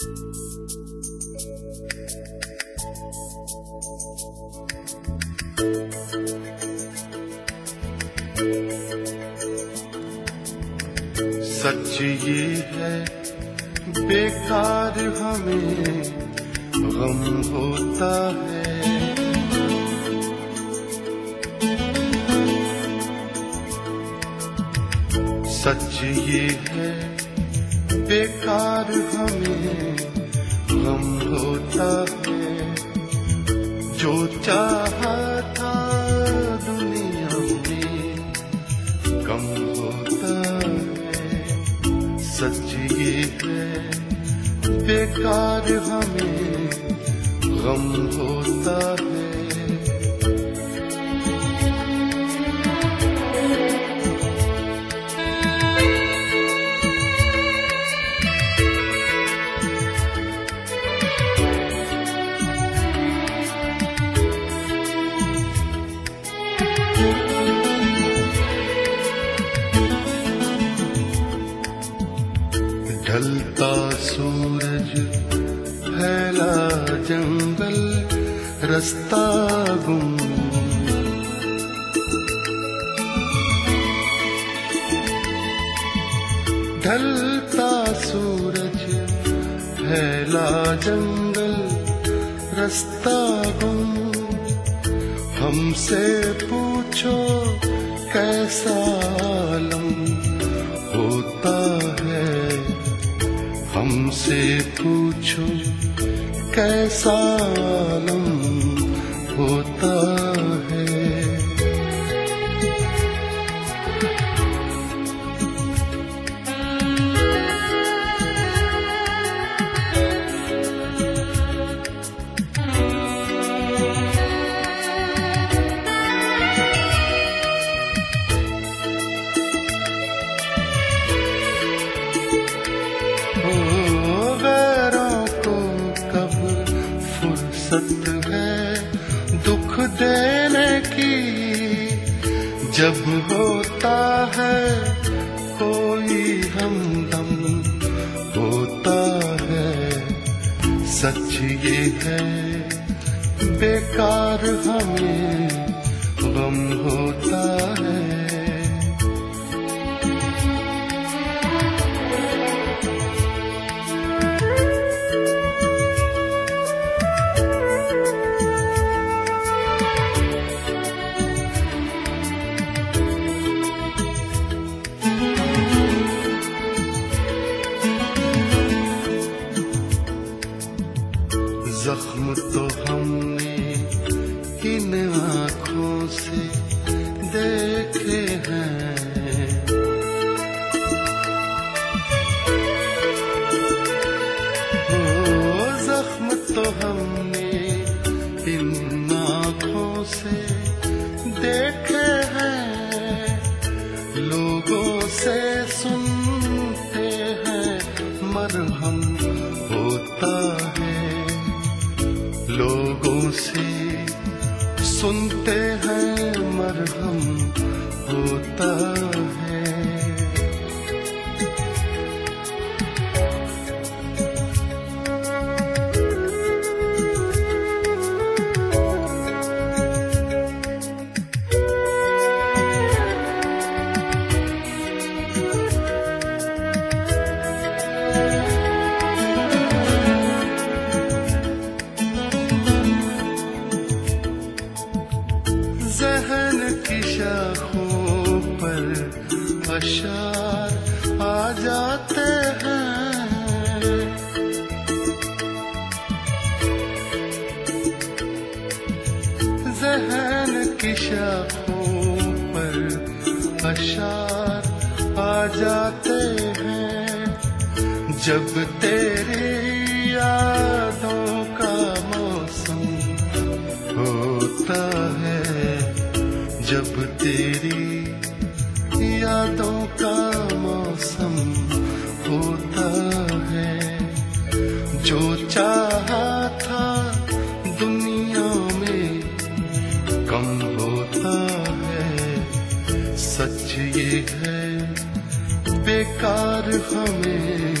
सच ये है बेकार हमें गम होता है। सच ये है बेकार हमें, गम होता है। जो चाहा था दुनिया में कम होता है। सच ये है, बेकार हमें, गम होता है। सूरज फैला जंगल, रास्ता गुम ढलता सूरज फैला जंगल, रास्ता गुम हमसे पूछो, कैसा आलम होता हमसे पूछो कैसा आलम है दुख देने की। जब होता है कोई हमदम, होता है सच ये है। बेकार हमें गम होता है। जख्म तो हमने किन आँखों से देखे हैं। से सुनते हैं मरहम होता है जहन की शाखों पर अशार आ जाते हैं। जहन की शाखों पर अशार आ जाते हैं। जब तेरी यादों का मौसम होता है जब तेरी यादों का मौसम होता है, जो चाहा था दुनिया में कम होता है। सच ये है, बेकार हमें